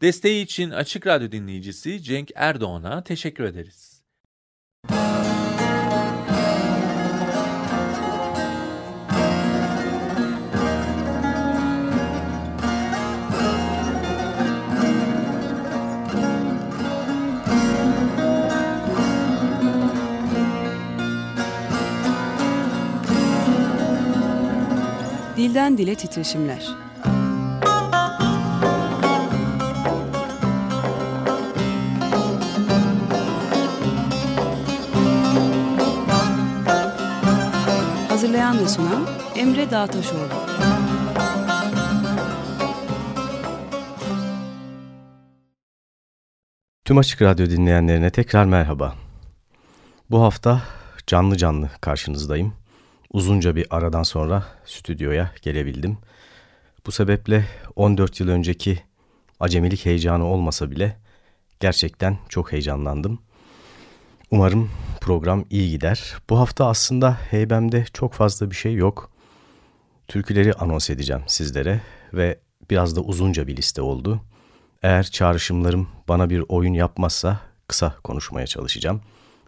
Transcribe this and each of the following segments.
Desteği için Açık Radyo dinleyicisi Cenk Erdoğan'a teşekkür ederiz. Dilden Dile Titreşimler Hazırlayan ve sunan Emre Dağtaşoğlu. Tüm Açık Radyo dinleyenlerine tekrar merhaba. Bu hafta canlı canlı karşınızdayım. Uzunca bir aradan sonra stüdyoya gelebildim. Bu sebeple 14 yıl önceki acemilik heyecanı olmasa bile gerçekten çok heyecanlandım. Umarım program iyi gider. Bu hafta aslında heybemde çok fazla bir şey yok. Türküleri anons edeceğim sizlere ve biraz da uzunca bir liste oldu. Eğer çağrışımlarım bana bir oyun yapmazsa kısa konuşmaya çalışacağım.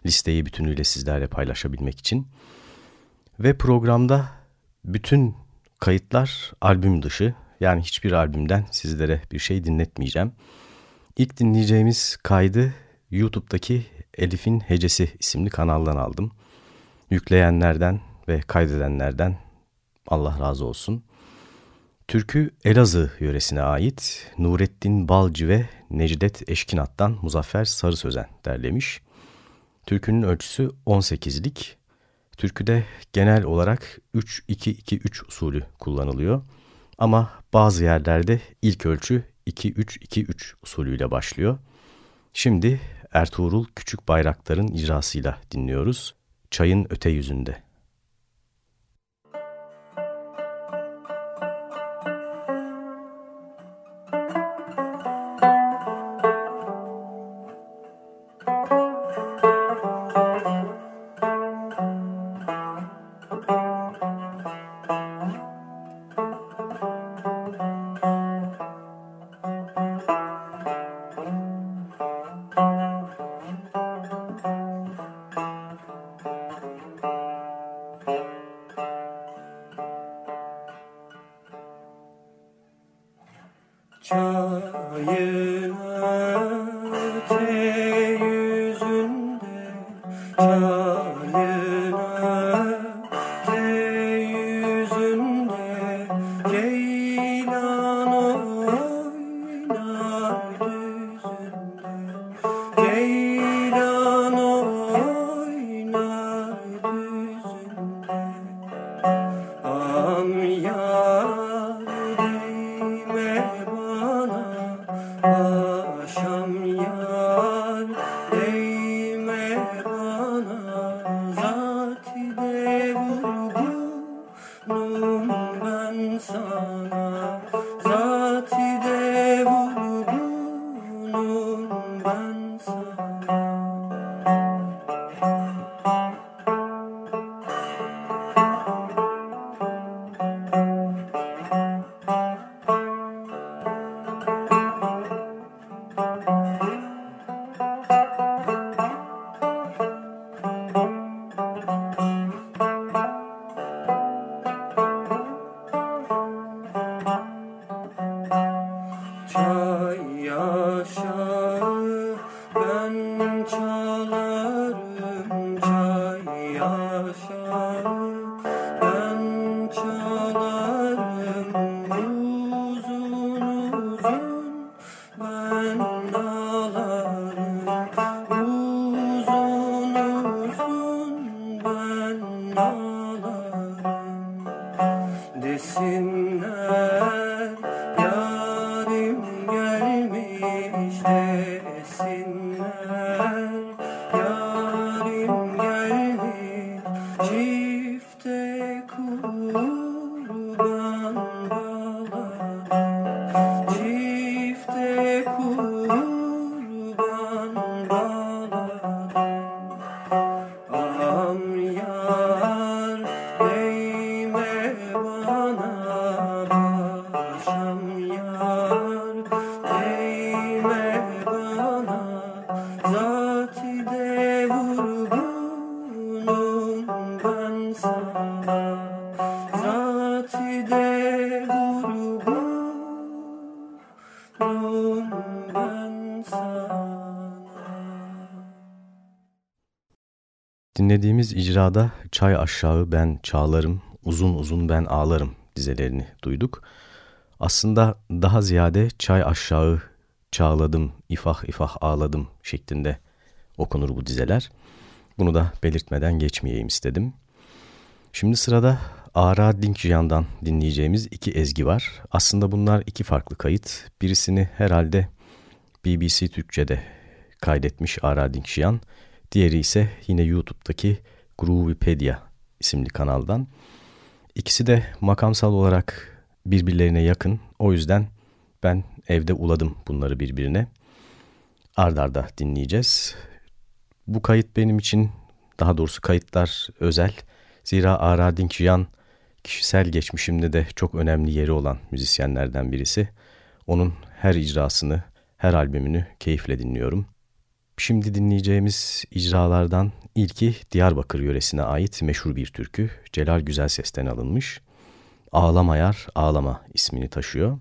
Listeyi bütünüyle sizlerle paylaşabilmek için. Ve programda bütün kayıtlar albüm dışı. Yani hiçbir albümden sizlere bir şey dinletmeyeceğim. İlk dinleyeceğimiz kaydı YouTube'daki Elif'in Hecesi isimli kanaldan aldım. Yükleyenlerden ve kaydedenlerden Allah razı olsun. Türkü Elazığ yöresine ait Nurettin Balcı ve Necdet Eşkinat'tan Muzaffer Sarı Sözen derlemiş. Türkünün ölçüsü 18'lik. Türküde genel olarak 3-2-2-3 usulü kullanılıyor. Ama bazı yerlerde ilk ölçü 2-3-2-3 usulüyle başlıyor. Şimdi Ertuğrul Küçük Bayraktar'ın icrasıyla dinliyoruz. Çayın Öte Yüzünde. Dinlediğimiz icrada çay aşağı ben çağlarım, uzun uzun ben ağlarım dizelerini duyduk. Aslında daha ziyade çay aşağı çağladım, ifah ifah ağladım şeklinde okunur bu dizeler. Bunu da belirtmeden geçmeyeyim istedim. Şimdi sırada Ara Dinkjian'dan dinleyeceğimiz iki ezgi var. Aslında bunlar iki farklı kayıt. Birisini herhalde BBC Türkçe'de kaydetmiş Ara Dinkjian. Diğeri ise yine YouTube'daki Groovipedia isimli kanaldan. İkisi de makamsal olarak birbirlerine yakın. O yüzden ben evde uladım bunları birbirine. Ardarda dinleyeceğiz. Bu kayıt benim için, daha doğrusu kayıtlar özel. Zira Ara Dinkjian kişisel geçmişimde de çok önemli yeri olan müzisyenlerden birisi. Onun her icrasını, her albümünü keyifle dinliyorum. Şimdi dinleyeceğimiz icralardan ilki Diyarbakır yöresine ait meşhur bir türkü. Celal Güzel Ses'ten alınmış. Ağlama Yar Ağlama ismini taşıyor.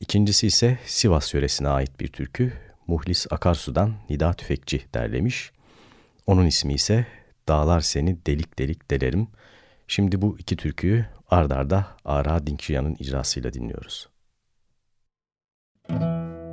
İkincisi ise Sivas yöresine ait bir türkü. Muhlis Akarsu'dan Nida Tüfekçi derlemiş. Onun ismi ise Dağlar Seni Delik Delik Delerim. Şimdi bu iki türküyü ardarda Ara Dinkşiyan'ın icrasıyla dinliyoruz. Müzik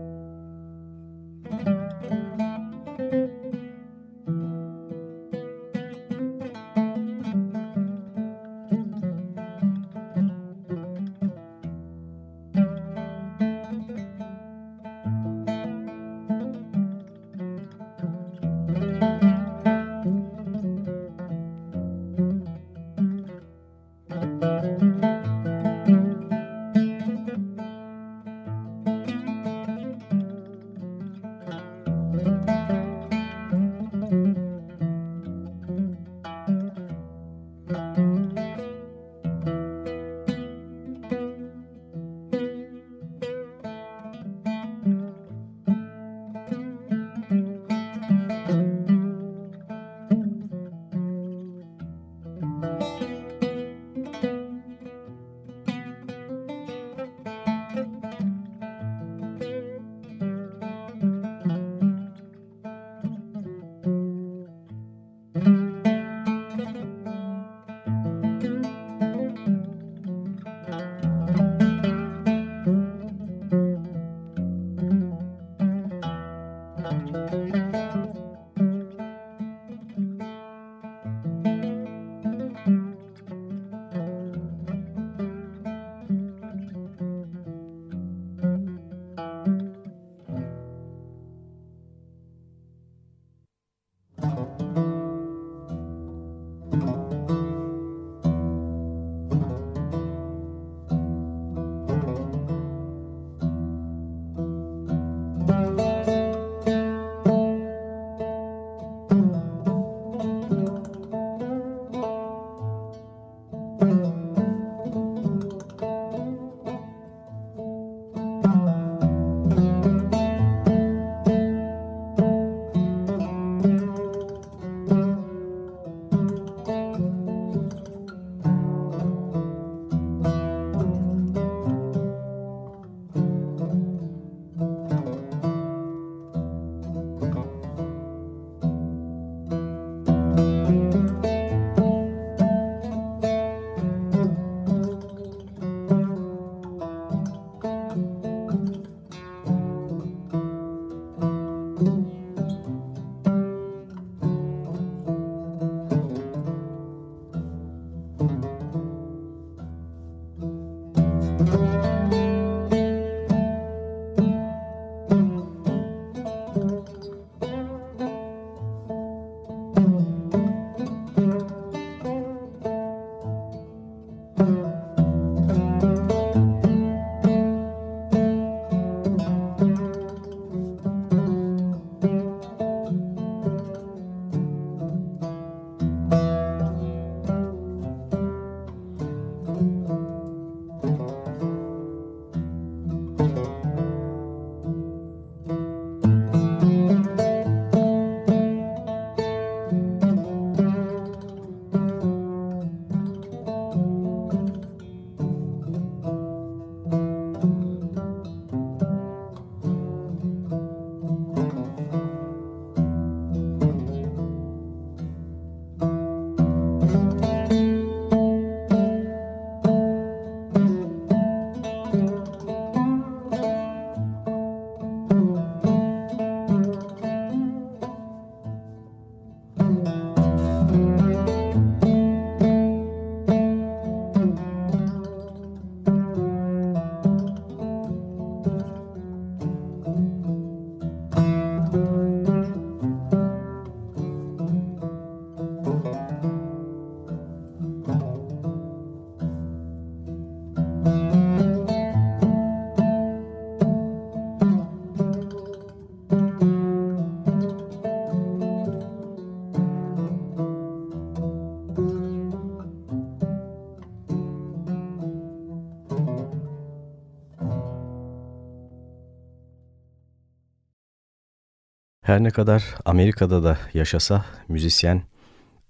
Her ne kadar Amerika'da da yaşasa müzisyen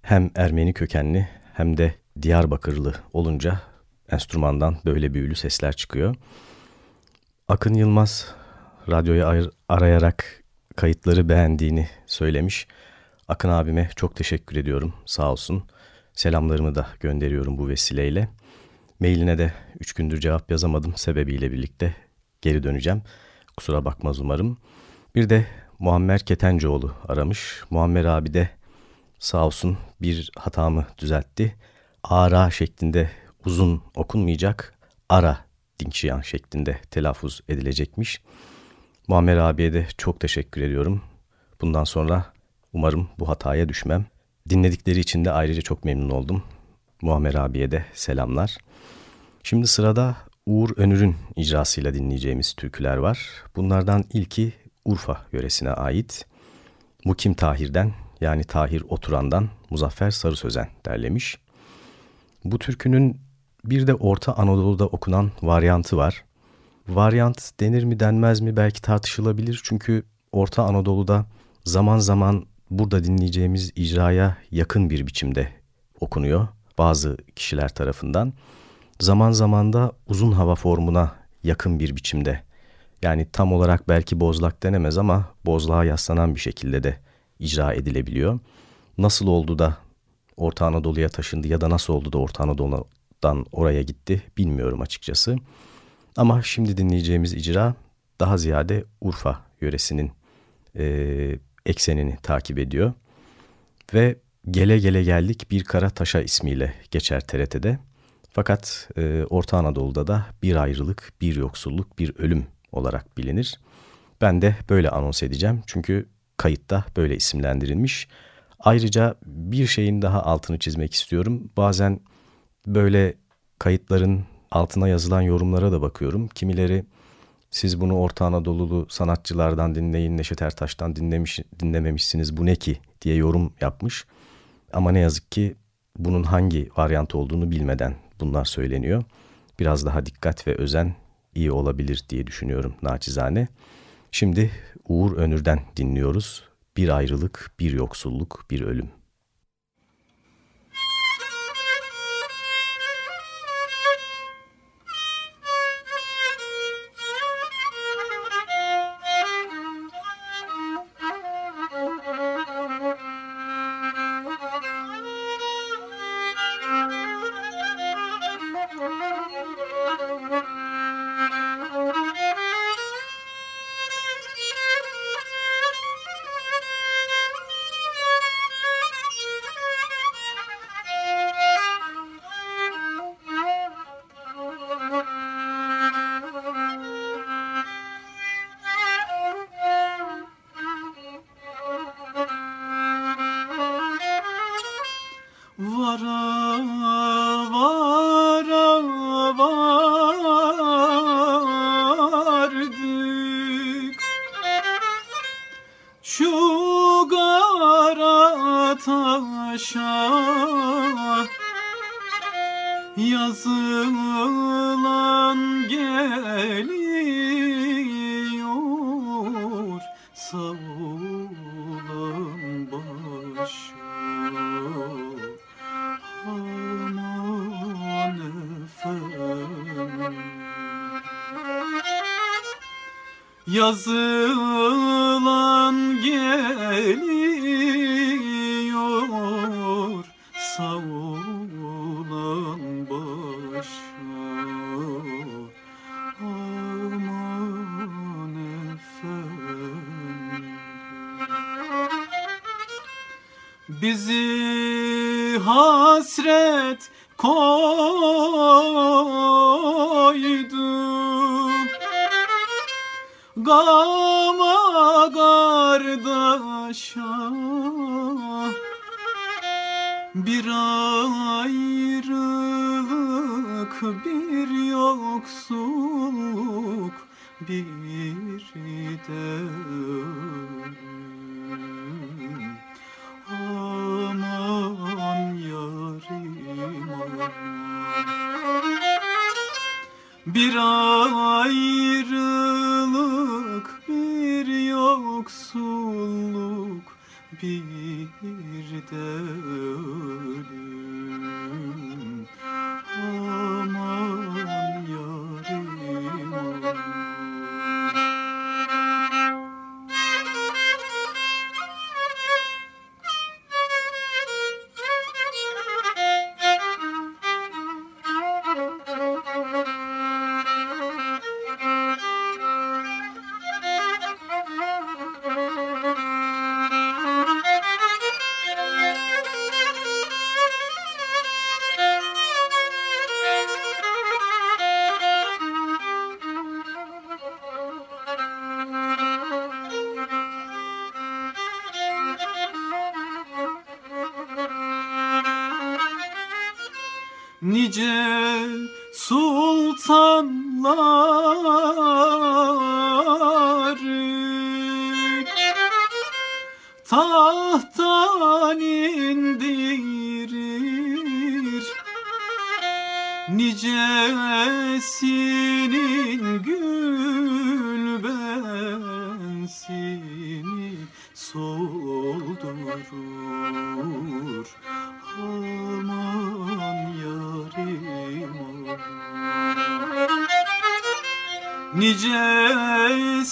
hem Ermeni kökenli hem de Diyarbakırlı olunca enstrümandan böyle büyülü sesler çıkıyor. Akın Yılmaz radyoyu arayarak kayıtları beğendiğini söylemiş. Akın abime çok teşekkür ediyorum sağ olsun. Selamlarımı da gönderiyorum bu vesileyle. Mailine de 3 gündür cevap yazamadım sebebiyle birlikte geri döneceğim. Kusura bakmaz umarım. Bir de Muammer Ketencoğlu aramış. Muammer abi de sağ olsun bir hatamı düzeltti. Ara şeklinde uzun okunmayacak, ara Dinkşiyan şeklinde telaffuz edilecekmiş. Muammer abiye de çok teşekkür ediyorum. Bundan sonra umarım bu hataya düşmem. Dinledikleri için de ayrıca çok memnun oldum. Muammer abiye de selamlar. Şimdi sırada Uğur Önür'ün icrasıyla dinleyeceğimiz türküler var. Bunlardan ilki Urfa yöresine ait. Mukim Tahir'den yani Tahir Oturan'dan Muzaffer Sarı Sözen derlemiş. Bu türkünün bir de Orta Anadolu'da okunan varyantı var. Varyant denir mi denmez mi belki tartışılabilir çünkü Orta Anadolu'da zaman zaman burada dinleyeceğimiz icraya yakın bir biçimde okunuyor bazı kişiler tarafından. Zaman zaman da uzun hava formuna yakın bir biçimde yani tam olarak belki bozlak denemez ama bozlağa yaslanan bir şekilde de icra edilebiliyor. Nasıl oldu da Orta Anadolu'ya taşındı ya da nasıl oldu da Orta Anadolu'dan oraya gitti bilmiyorum açıkçası. Ama şimdi dinleyeceğimiz icra daha ziyade Urfa yöresinin e, eksenini takip ediyor. Ve Gele Gele Geldik Bir Kara Taşa ismiyle geçer TRT'de. Fakat e, Orta Anadolu'da da bir ayrılık, bir yoksulluk, bir ölüm olarak bilinir. Ben de böyle anons edeceğim çünkü kayıtta böyle isimlendirilmiş. Ayrıca bir şeyin daha altını çizmek istiyorum. Bazen böyle kayıtların altına yazılan yorumlara da bakıyorum. Kimileri siz bunu Orta Anadolu'lu sanatçılardan dinleyin, Neşet Ertaş'tan dinlemiş, dinlememişsiniz bu ne ki diye yorum yapmış. Ama ne yazık ki bunun hangi varyant olduğunu bilmeden bunlar söyleniyor. Biraz daha dikkat ve özen iyi olabilir diye düşünüyorum naçizane. Şimdi Uğur Önür'den dinliyoruz. Bir ayrılık, bir yoksulluk, bir ölüm. Koydu. Gama kardeşa Bir ayrılık, bir yoksulluk, bir de Aman yarim Bir ayrılık yoksulluk bir de ölüm Nicesinin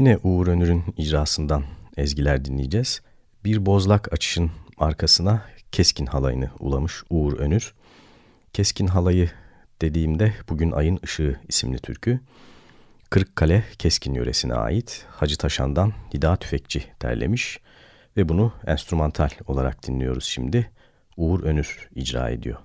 Yine Uğur Önür'ün icrasından ezgiler dinleyeceğiz. Bir bozlak açışın arkasına Keskin Halayını ulamış Uğur Önür. Keskin Halayı dediğimde Bugün Ayın Işığı isimli türkü. Kırıkkale Keskin yöresine ait Hacı Taşan'dan Nida Tüfekçi derlemiş ve bunu enstrümantal olarak dinliyoruz şimdi. Uğur Önür icra ediyor.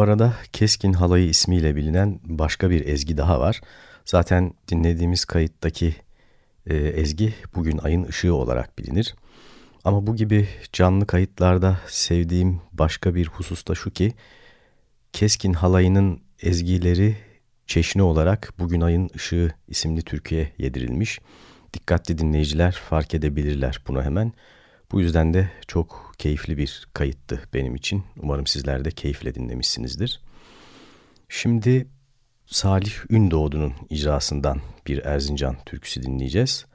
Arada Keskin Halayı ismiyle bilinen başka bir ezgi daha var. Zaten dinlediğimiz kayıttaki e, ezgi bugün ayın ışığı olarak bilinir. Ama bu gibi canlı kayıtlarda sevdiğim başka bir husus da şu ki Keskin Halayı'nın ezgileri çeşni olarak Bugün Ayın Işığı isimli türküye yedirilmiş. Dikkatli dinleyiciler fark edebilirler bunu hemen. Bu yüzden de çok keyifli bir kayıttı benim için. Umarım sizler de keyifle dinlemişsinizdir. Şimdi Salih Ündoğdu'nun icrasından bir Erzincan türküsü dinleyeceğiz.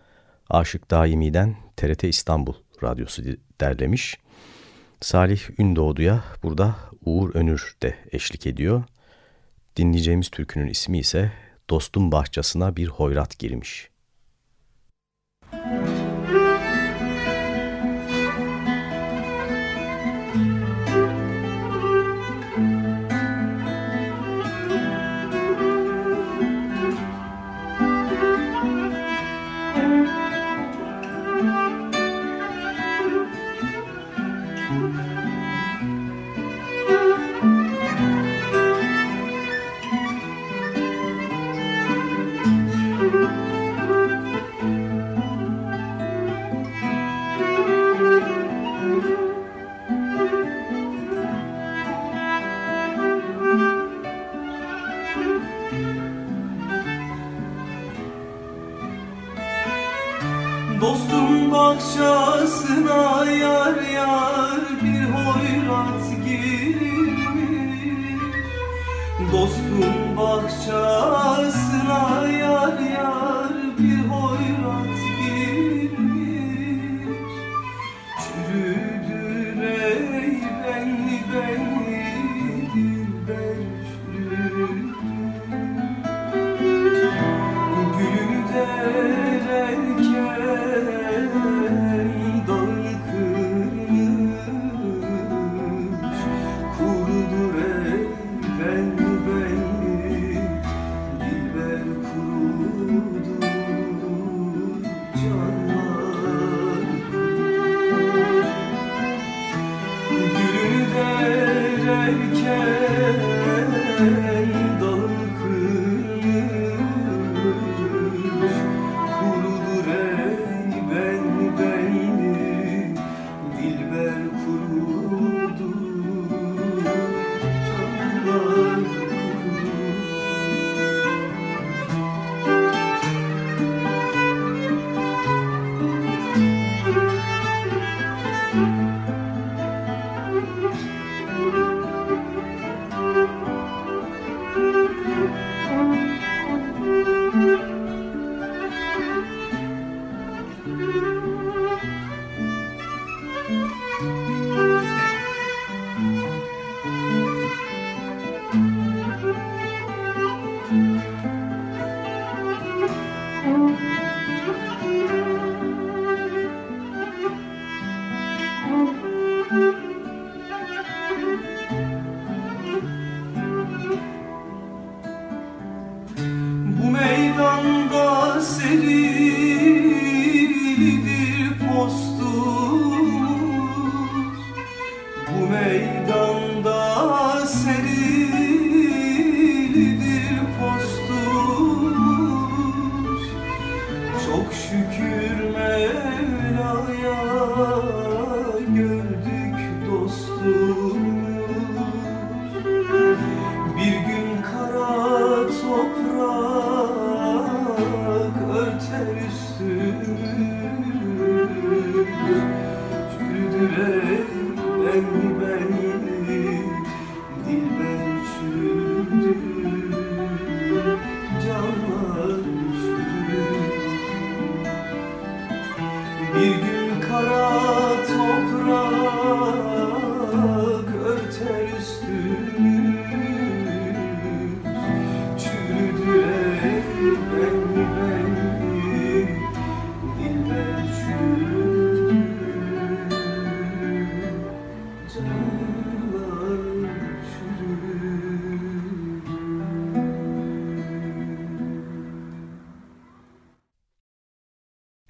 Aşık Daimi'den TRT İstanbul Radyosu derlemiş. Salih Ündoğdu'ya burada Uğur Önür de eşlik ediyor. Dinleyeceğimiz türkünün ismi ise Dostum Bahçasına Bir Hoyrat Girmiş. Müzik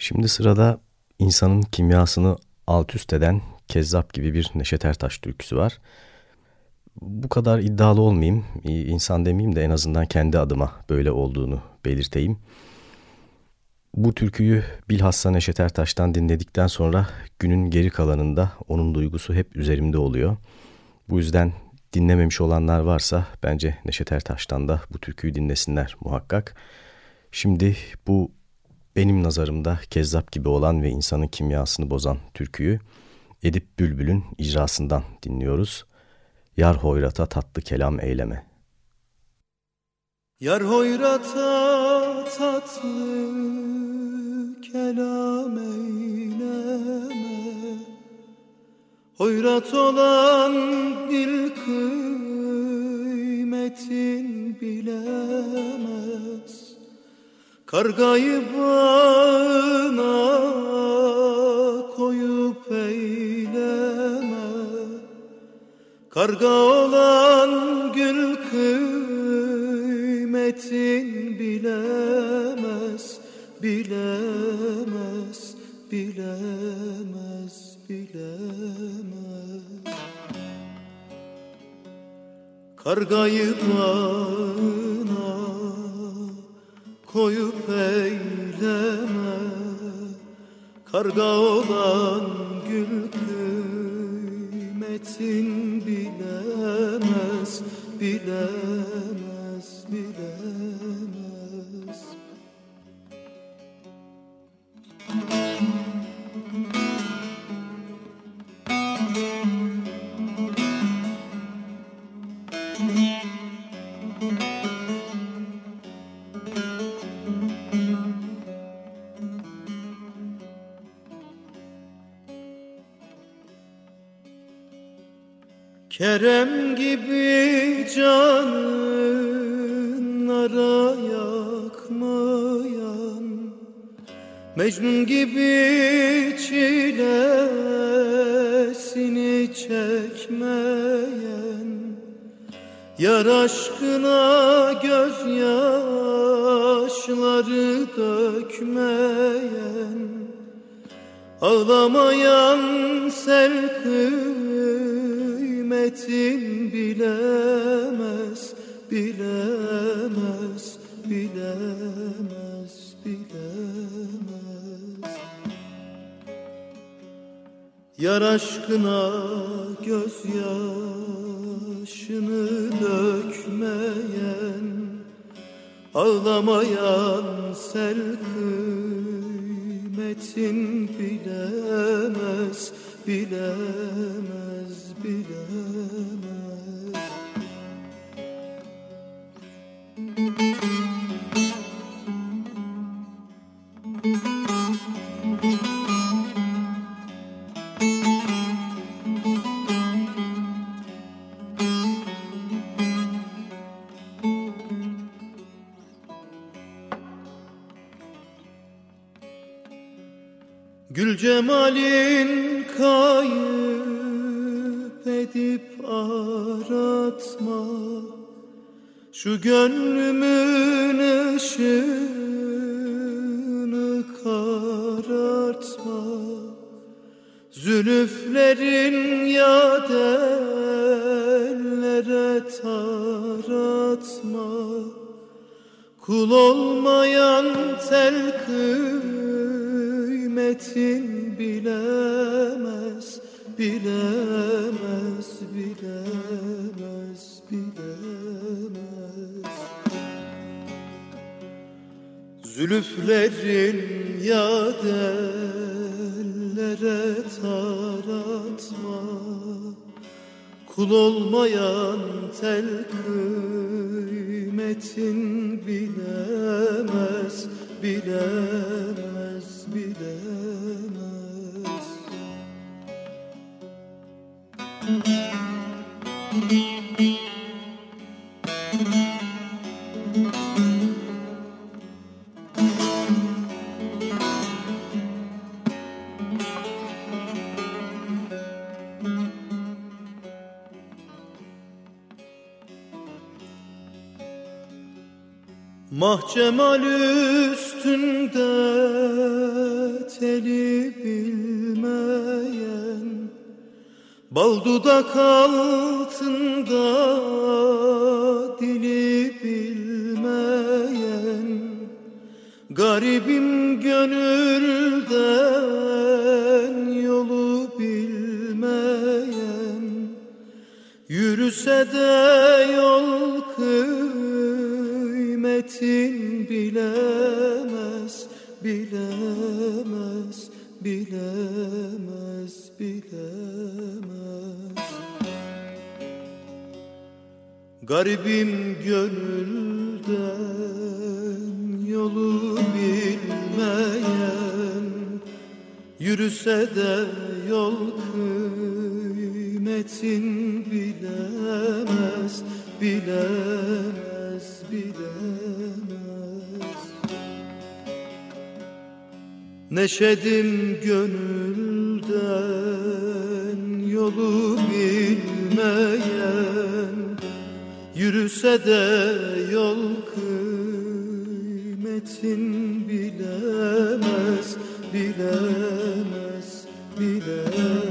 Şimdi sırada insanın kimyasını alt üst eden Kezzap gibi bir Neşet Ertaş türküsü var. Bu kadar iddialı olmayayım, insan demeyeyim de en azından kendi adıma böyle olduğunu belirteyim. Bu türküyü bilhassa Neşet Ertaş'tan dinledikten sonra günün geri kalanında onun duygusu hep üzerimde oluyor. Bu yüzden dinlememiş olanlar varsa bence Neşet Ertaş'tan da bu türküyü dinlesinler muhakkak. Şimdi bu benim nazarımda kezzap gibi olan ve insanın kimyasını bozan türküyü Edip Bülbül'ün icrasından dinliyoruz. Yar hoyrata tatlı kelam eyleme. Yar hoyrata tatlı kelam eyleme Hoyrat olan dil kıymetin bilemez Kargayı bağına koyup eyleme. Karga olan gül kıymetin bilemez Bilemez, bilemez, bilemez. Kargayı bağına koyup eyleme. Karga olan gül kıymetin bilemez Bilemez, bilemez Kerem gibi canlara yakmayan Mecnun gibi çilesini çekmeyen Yar aşkına gözyaşları dökmeyen Ağlamayan sel kıymetin bilemez Bilemez, bilemez, bilemez. Yar aşkına gözyaşını dökmeyen Ağlamayan sel kıymetin bilemez Bilemez, bilemez Gül gönlümün ışığını karartma. Zülüflerin yad ellere taratma. Kul olmayan tel kıymetin bilemez Bilemez, bilemez, Zülüflerin yad ellere taratma. Kul olmayan tel kıymetin bilemez Bilemez, bilemez Mahcemal üstünde teli bilmeyen Bal dudak altında dili bilmeyen Garibim gönülden yolu bilmeyen Yürüse de yol kıymetin bilemez, bilemez, bilemez, bilemez. Garibim gönülden yolu bilmeyen Yürüse de yol kıymetin bilemez, bilemez, bilemez. Neşedim gönülden yolu bilmeyen Yürüse de yol kıymetin bilemez, bilemez, bilemez,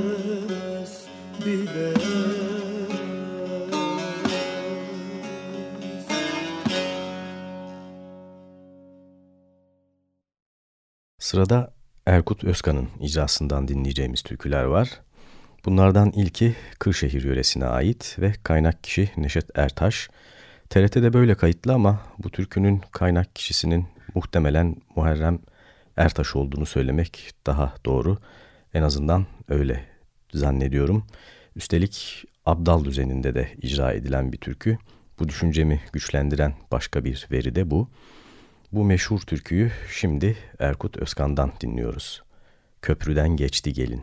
Sırada Erkut Özkan'ın icrasından dinleyeceğimiz türküler var. Bunlardan ilki Kırşehir yöresine ait ve kaynak kişi Neşet Ertaş. TRT'de böyle kayıtlı ama bu türkünün kaynak kişisinin muhtemelen Muharrem Ertaş olduğunu söylemek daha doğru. En azından öyle zannediyorum. Üstelik Abdal düzeninde de icra edilen bir türkü. Bu düşüncemi güçlendiren başka bir veri de bu. Bu meşhur türküyü şimdi Erkut Özkan'dan dinliyoruz. Köprüden geçti gelin.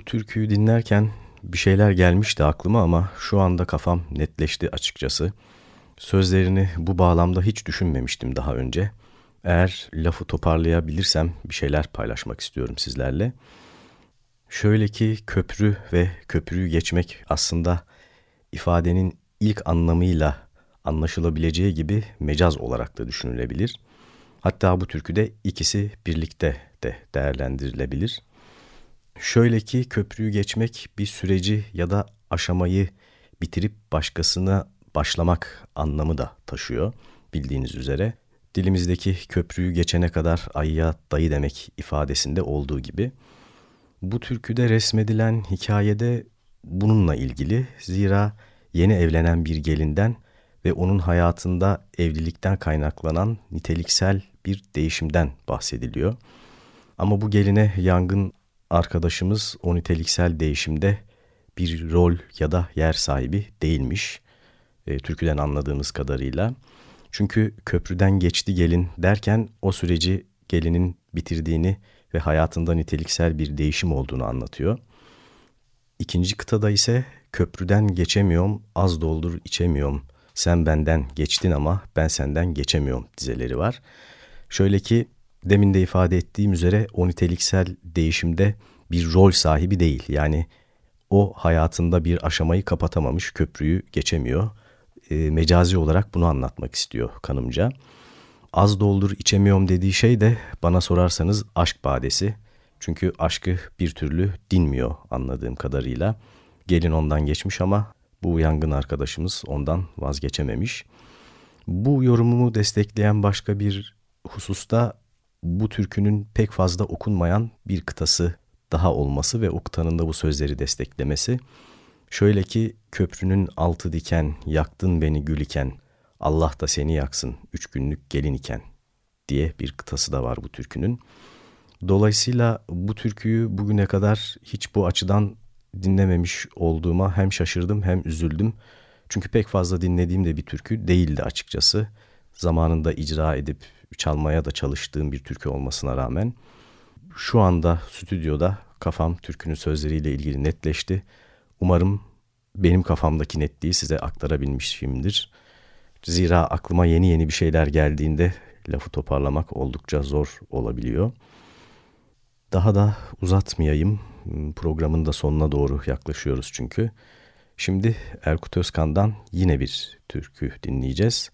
Bu türküyü dinlerken bir şeyler gelmişti aklıma ama şu anda kafam netleşti açıkçası. Sözlerini bu bağlamda hiç düşünmemiştim daha önce. Eğer lafı toparlayabilirsem bir şeyler paylaşmak istiyorum sizlerle. Şöyle ki köprü ve köprüyü geçmek aslında ifadenin ilk anlamıyla anlaşılabileceği gibi mecaz olarak da düşünülebilir. Hatta bu türküde ikisi birlikte de değerlendirilebilir. Şöyle ki köprüyü geçmek bir süreci ya da aşamayı bitirip başkasına başlamak anlamı da taşıyor bildiğiniz üzere. Dilimizdeki köprüyü geçene kadar ayıya dayı demek ifadesinde olduğu gibi. Bu türküde resmedilen hikayede bununla ilgili zira yeni evlenen bir gelinden ve onun hayatında evlilikten kaynaklanan niteliksel bir değişimden bahsediliyor. Ama bu geline yangın arkadaşımız o niteliksel değişimde bir rol ya da yer sahibi değilmiş. E, türküden anladığımız kadarıyla. Çünkü köprüden geçti gelin derken o süreci gelinin bitirdiğini ve hayatında niteliksel bir değişim olduğunu anlatıyor. İkinci kıtada ise köprüden geçemiyorum, az doldur içemiyorum. Sen benden geçtin ama ben senden geçemiyorum dizeleri var. Şöyle ki demin de ifade ettiğim üzere o niteliksel değişimde bir rol sahibi değil. Yani o hayatında bir aşamayı kapatamamış, köprüyü geçemiyor. E, mecazi olarak bunu anlatmak istiyor kanımca. Az doldur içemiyorum dediği şey de bana sorarsanız aşk badesi. Çünkü aşkı bir türlü dinmiyor anladığım kadarıyla. Gelin ondan geçmiş ama bu yangın arkadaşımız ondan vazgeçememiş. Bu yorumumu destekleyen başka bir hususta bu türkünün pek fazla okunmayan bir kıtası daha olması ve o kıtanın da bu sözleri desteklemesi. Şöyle ki köprünün altı diken, yaktın beni gül iken, Allah da seni yaksın üç günlük gelin iken diye bir kıtası da var bu türkünün. Dolayısıyla bu türküyü bugüne kadar hiç bu açıdan dinlememiş olduğuma hem şaşırdım hem üzüldüm. Çünkü pek fazla dinlediğim de bir türkü değildi açıkçası. Zamanında icra edip çalmaya da çalıştığım bir türkü olmasına rağmen şu anda stüdyoda kafam türkünün sözleriyle ilgili netleşti. Umarım benim kafamdaki netliği size aktarabilmişimdir. Zira aklıma yeni yeni bir şeyler geldiğinde lafı toparlamak oldukça zor olabiliyor. Daha da uzatmayayım. Programın da sonuna doğru yaklaşıyoruz çünkü. Şimdi Erkut Özkan'dan yine bir türkü dinleyeceğiz.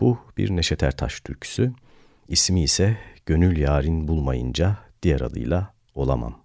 Bu bir Neşet Ertaş türküsü. İsmi ise Gönül Yarin Bulmayınca diğer adıyla Olamam.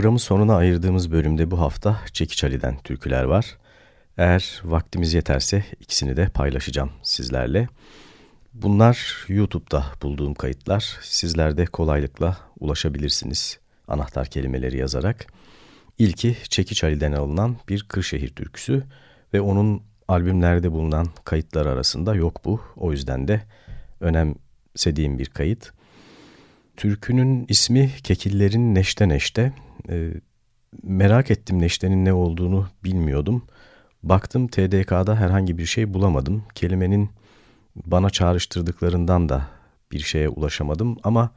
Programın sonuna ayırdığımız bölümde bu hafta Çekiç Ali'den türküler var. Eğer vaktimiz yeterse ikisini de paylaşacağım sizlerle. Bunlar YouTube'da bulduğum kayıtlar. Sizler de kolaylıkla ulaşabilirsiniz anahtar kelimeleri yazarak. İlki Çekiç Ali'den alınan bir Kırşehir türküsü ve onun albümlerde bulunan kayıtlar arasında yok bu. O yüzden de önemsediğim bir kayıt. Türkünün ismi Kekillerin Neşte Neşte. Ee, merak ettim Neşte'nin ne olduğunu bilmiyordum. Baktım TDK'da herhangi bir şey bulamadım. Kelimenin bana çağrıştırdıklarından da bir şeye ulaşamadım ama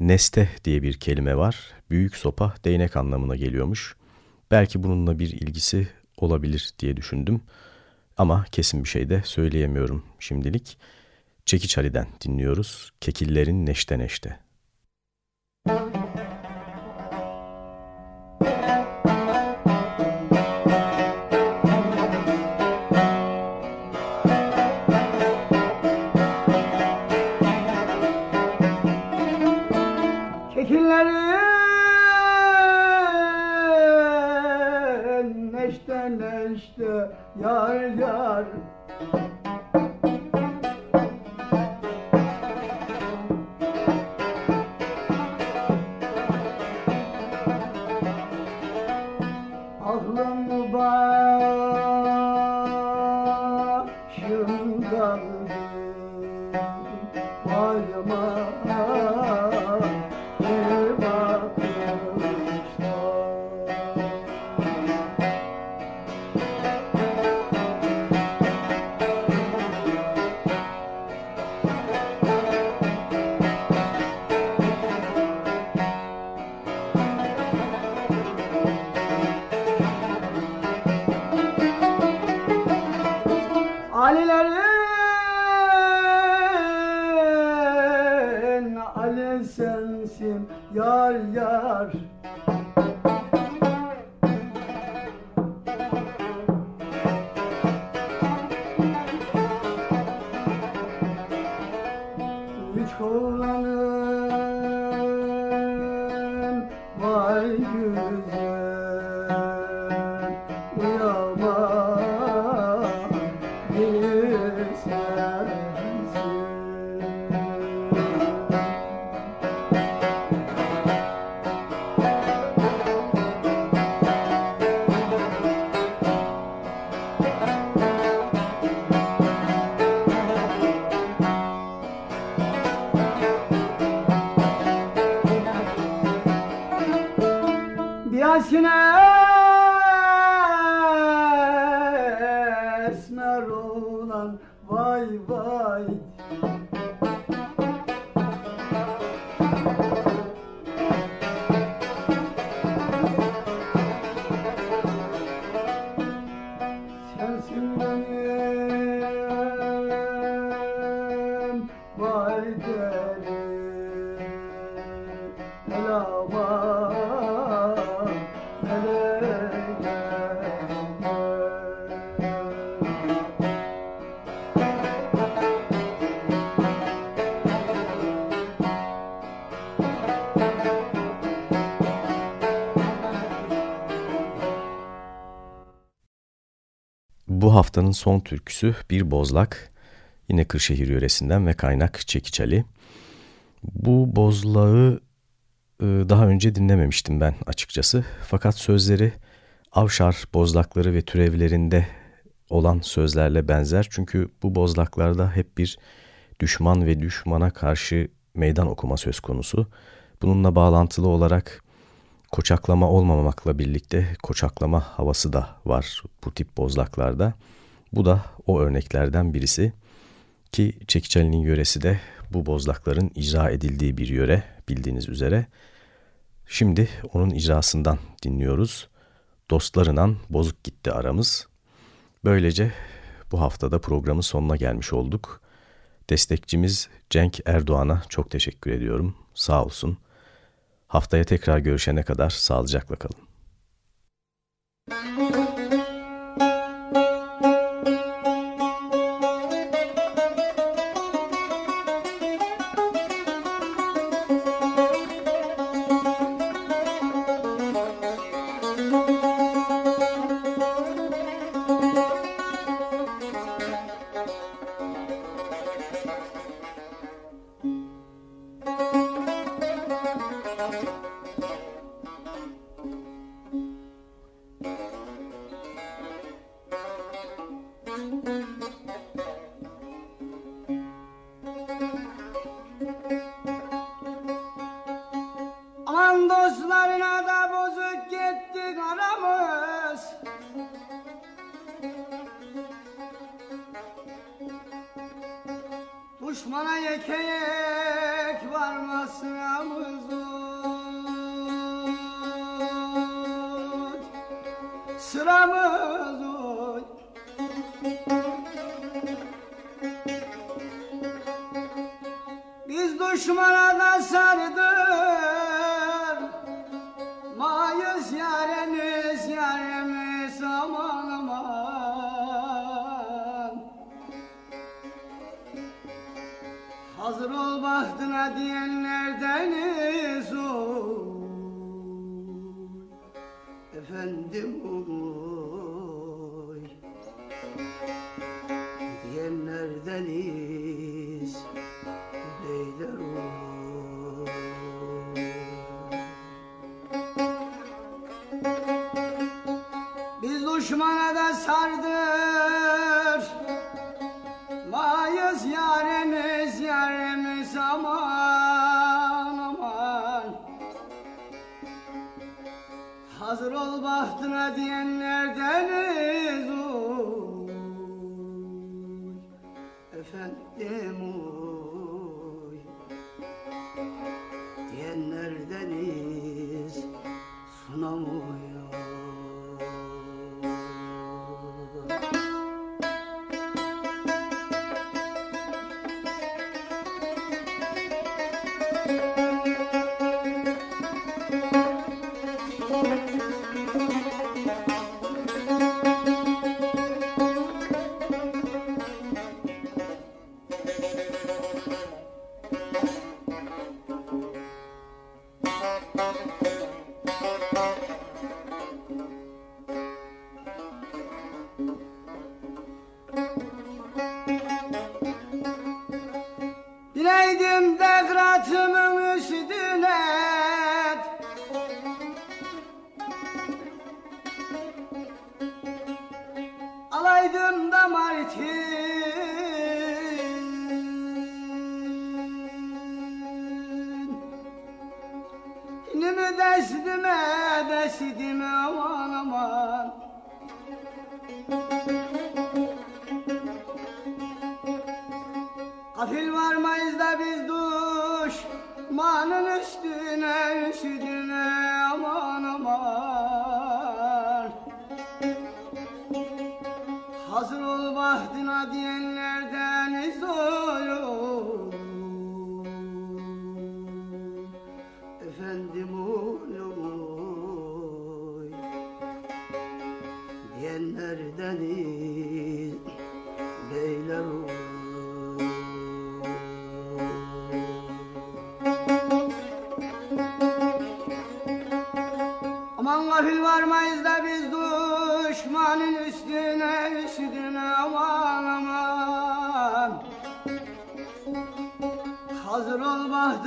neste diye bir kelime var. Büyük sopa, değnek anlamına geliyormuş. Belki bununla bir ilgisi olabilir diye düşündüm. Ama kesin bir şey de söyleyemiyorum şimdilik. Çekiç Ali'den dinliyoruz. Kekillerin Neşte Neşte. Kekillerin haftanın son türküsü Bir Bozlak. Yine Kırşehir yöresinden ve kaynak Çekiçali. Bu bozlağı e, daha önce dinlememiştim ben açıkçası. Fakat sözleri Avşar bozlakları ve türevlerinde olan sözlerle benzer. Çünkü bu bozlaklarda hep bir düşman ve düşmana karşı meydan okuma söz konusu. Bununla bağlantılı olarak koçaklama olmamakla birlikte koçaklama havası da var bu tip bozlaklarda. Bu da o örneklerden birisi ki Çekiçali'nin yöresi de bu bozlakların icra edildiği bir yöre bildiğiniz üzere. Şimdi onun icrasından dinliyoruz. Dostlarından bozuk gitti aramız. Böylece bu haftada programın sonuna gelmiş olduk. Destekçimiz Cenk Erdoğan'a çok teşekkür ediyorum. Sağ olsun. Haftaya tekrar görüşene kadar sağlıcakla kalın. Diyenlerdeniz o Efendim oy. Diyenlerdeniz ol bahtına diyenlerdeniz oy. Efendim Kafil varmayız da biz duş. Manın üstüne üstüne aman aman. Hazır ol bahtına diyenlerden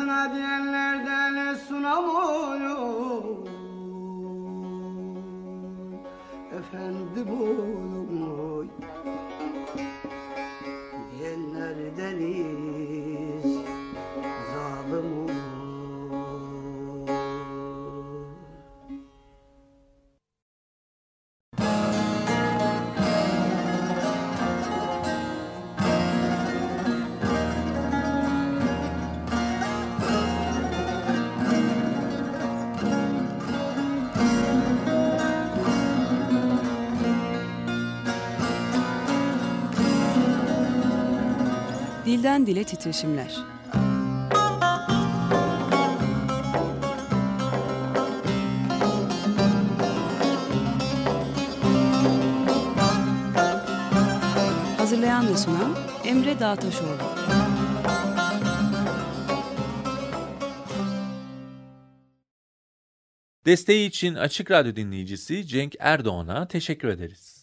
bahtına diyenlerden sunam oyun Efendi bulun Dile titreşimler. Hazırlayan ve sunan Emre Dağtaşoğlu. Desteği için Açık Radyo dinleyicisi Cenk Erdoğan'a teşekkür ederiz.